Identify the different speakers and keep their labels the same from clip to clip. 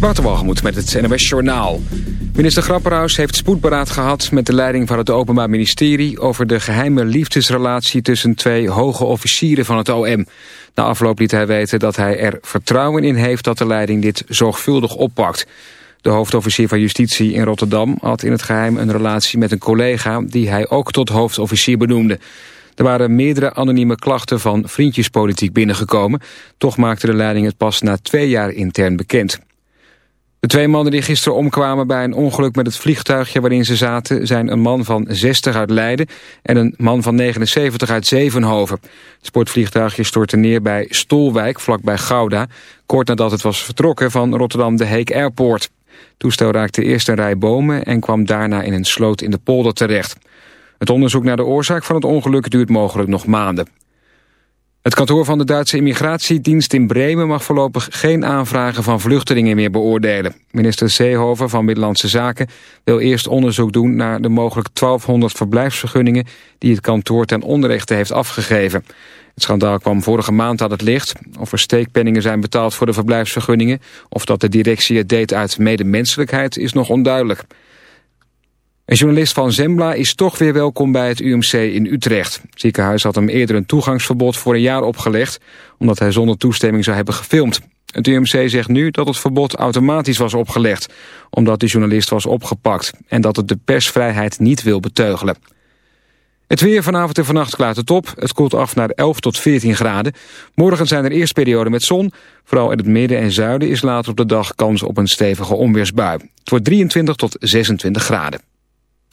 Speaker 1: Waterwalgemoed met het NOS Journaal. Minister Grapperhaus heeft spoedberaad gehad met de leiding van het Openbaar Ministerie... over de geheime liefdesrelatie tussen twee hoge officieren van het OM. Na afloop liet hij weten dat hij er vertrouwen in heeft dat de leiding dit zorgvuldig oppakt. De hoofdofficier van Justitie in Rotterdam had in het geheim een relatie met een collega... die hij ook tot hoofdofficier benoemde. Er waren meerdere anonieme klachten van vriendjespolitiek binnengekomen. Toch maakte de leiding het pas na twee jaar intern bekend. De twee mannen die gisteren omkwamen bij een ongeluk met het vliegtuigje waarin ze zaten... zijn een man van 60 uit Leiden en een man van 79 uit Zevenhoven. Het sportvliegtuigje stortte neer bij Stolwijk, vlakbij Gouda... kort nadat het was vertrokken van Rotterdam de Heek Airport. Toestel raakte eerst een rij bomen en kwam daarna in een sloot in de polder terecht. Het onderzoek naar de oorzaak van het ongeluk duurt mogelijk nog maanden. Het kantoor van de Duitse immigratiedienst in Bremen mag voorlopig geen aanvragen van vluchtelingen meer beoordelen. Minister Seehofer van Middellandse Zaken wil eerst onderzoek doen naar de mogelijk 1200 verblijfsvergunningen die het kantoor ten onrechte heeft afgegeven. Het schandaal kwam vorige maand aan het licht. Of er steekpenningen zijn betaald voor de verblijfsvergunningen of dat de directie het deed uit medemenselijkheid is nog onduidelijk. Een journalist van Zembla is toch weer welkom bij het UMC in Utrecht. Het ziekenhuis had hem eerder een toegangsverbod voor een jaar opgelegd... omdat hij zonder toestemming zou hebben gefilmd. Het UMC zegt nu dat het verbod automatisch was opgelegd... omdat de journalist was opgepakt... en dat het de persvrijheid niet wil beteugelen. Het weer vanavond en vannacht klaart het op. Het koelt af naar 11 tot 14 graden. Morgen zijn er eerst perioden met zon. Vooral in het midden en zuiden is later op de dag kans op een stevige onweersbui. Het wordt 23 tot 26 graden.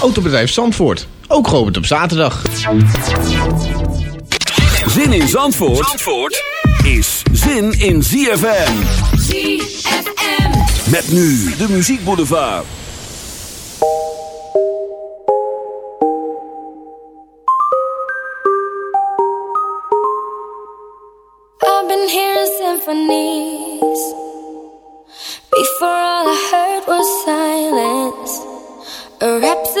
Speaker 2: Autobedrijf Zandvoort, ook geopend op zaterdag.
Speaker 3: Zin in Zandvoort, Zandvoort is zin in ZFM.
Speaker 4: ZFM.
Speaker 3: Met nu de Muziek Boulevard.
Speaker 5: I've been hearing symphonies. Before all I heard was silence.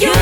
Speaker 3: with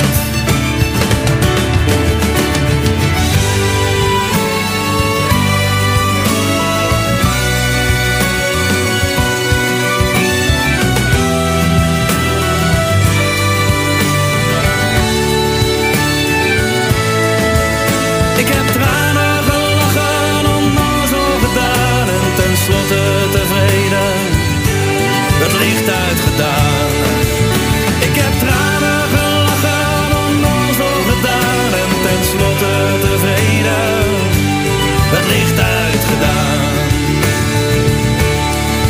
Speaker 6: Ik heb tranen gelachen, onnozel gedaan en tenslotte tevreden. Het licht uitgedaan.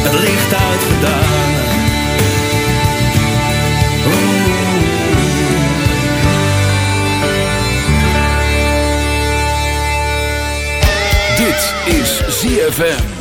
Speaker 6: Het licht uitgedaan.
Speaker 4: Dit is ZFM.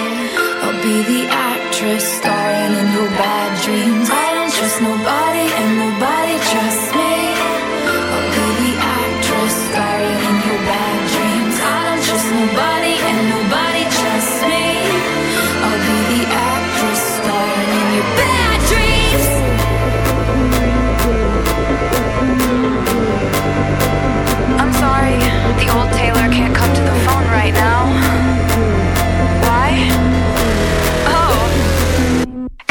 Speaker 7: Be the actress starring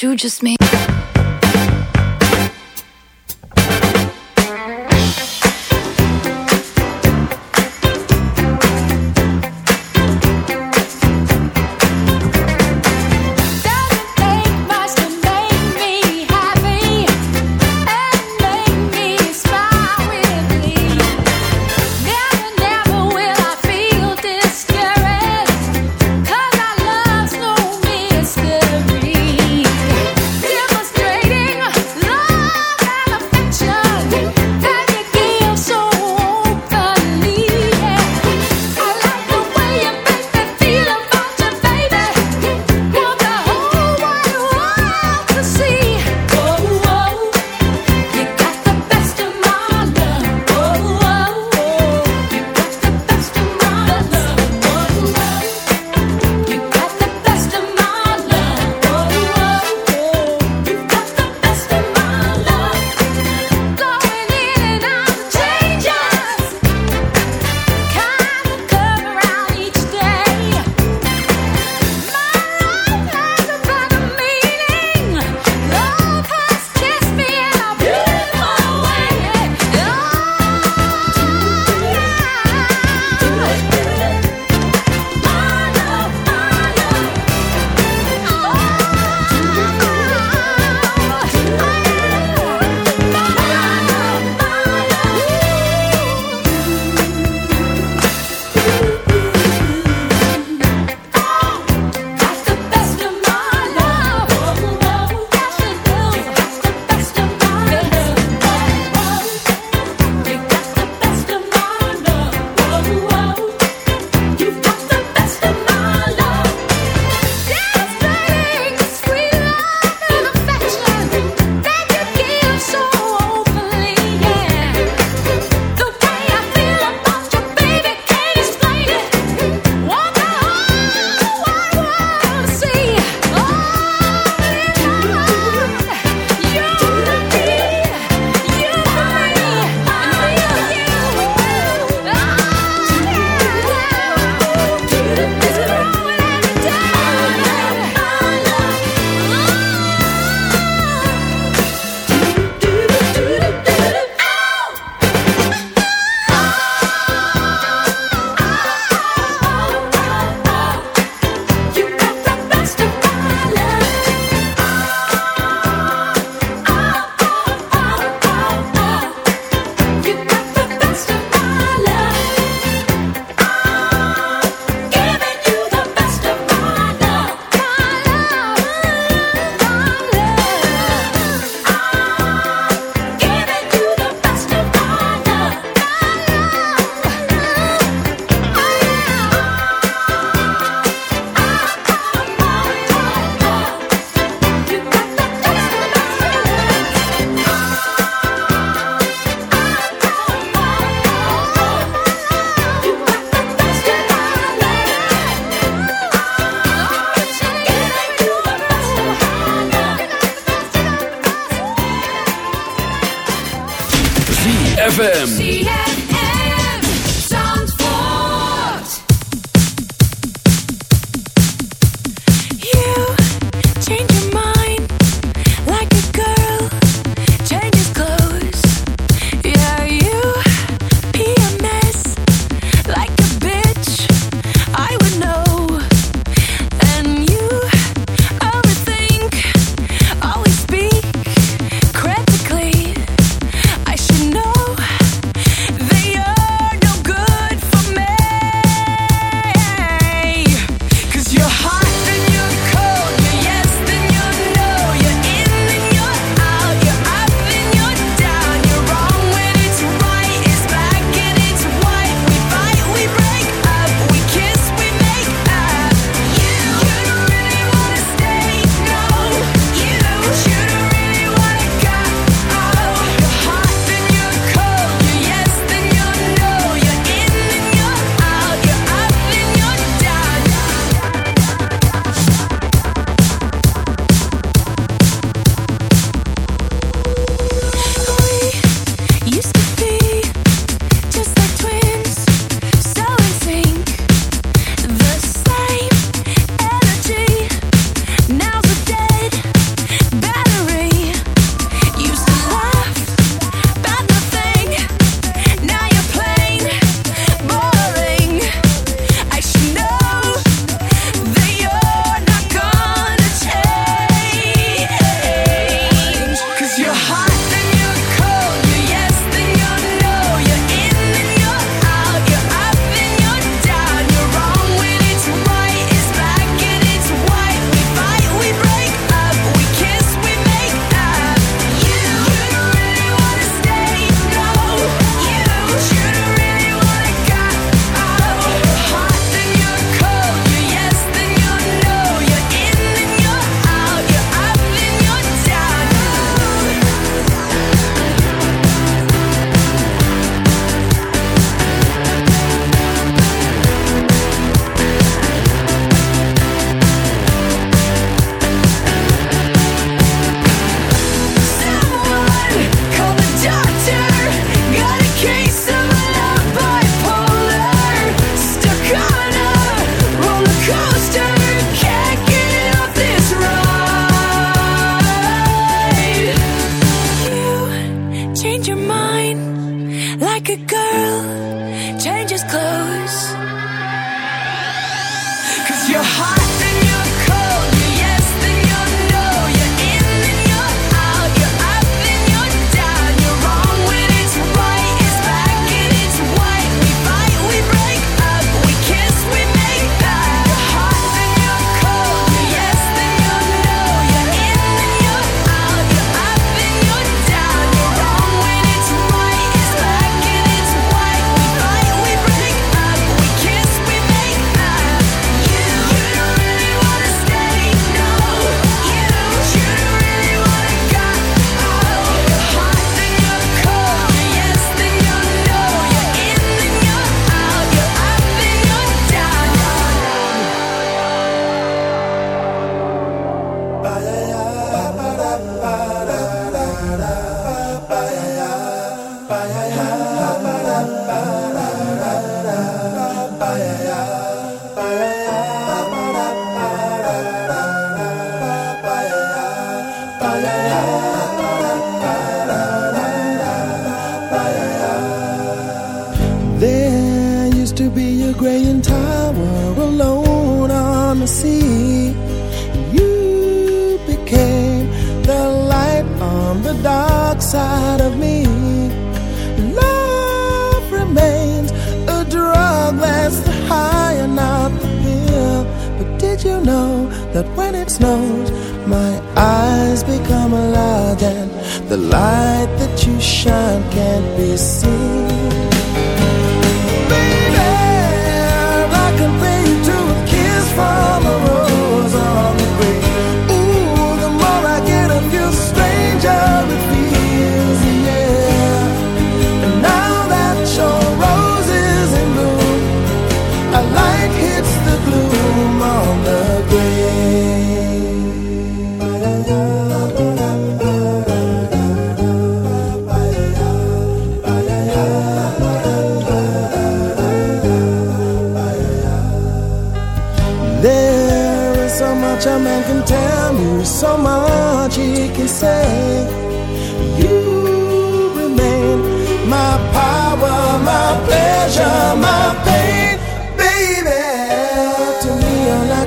Speaker 7: You just made.
Speaker 3: ZFM.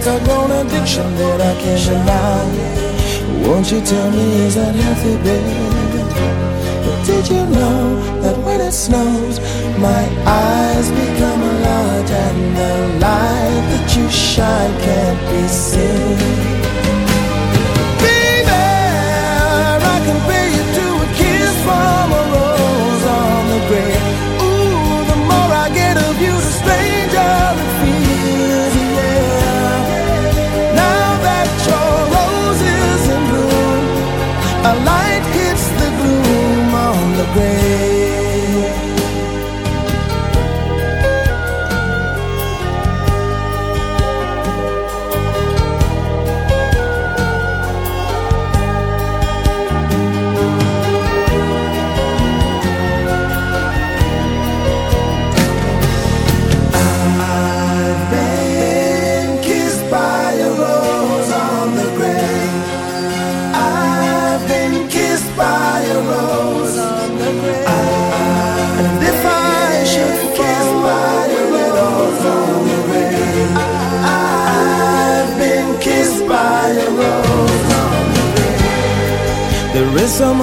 Speaker 8: Grown addiction that I can't deny. Won't you tell me is that healthy, baby? Did you know that when it snows, my eyes become a lot and the light that you shine can't be seen? On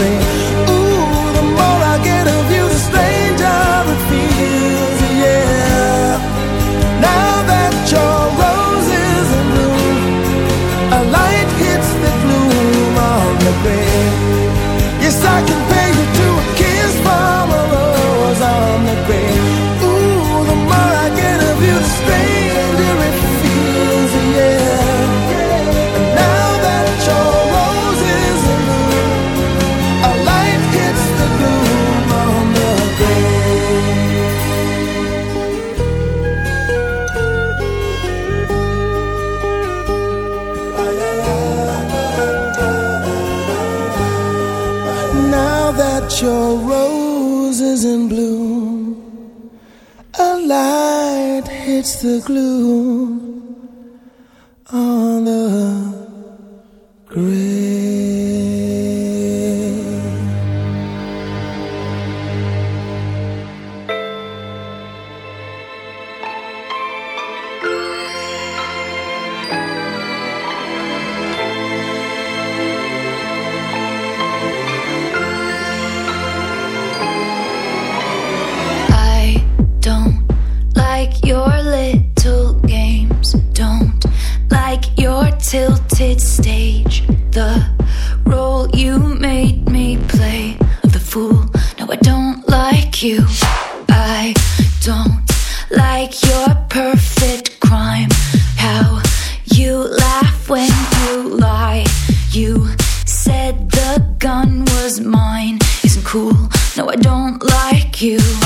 Speaker 8: On the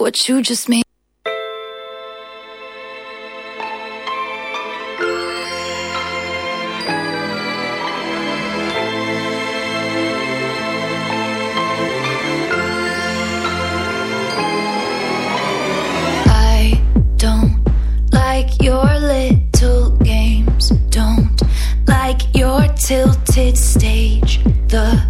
Speaker 7: What you just made. I don't like your little games. Don't like your tilted stage. The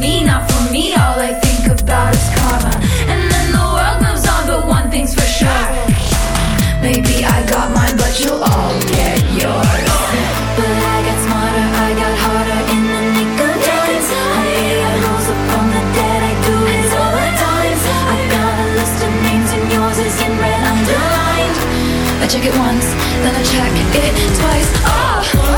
Speaker 7: me, not for me. All I think about is karma. And then the world moves on, but one thing's for sure. Maybe I got mine, but you'll all get yours. But I got smarter, I got harder in the nick of time. I rose up from the dead, I do all the time. I got a list of names and yours is in red underlined. I check it once, then I check it twice. Oh,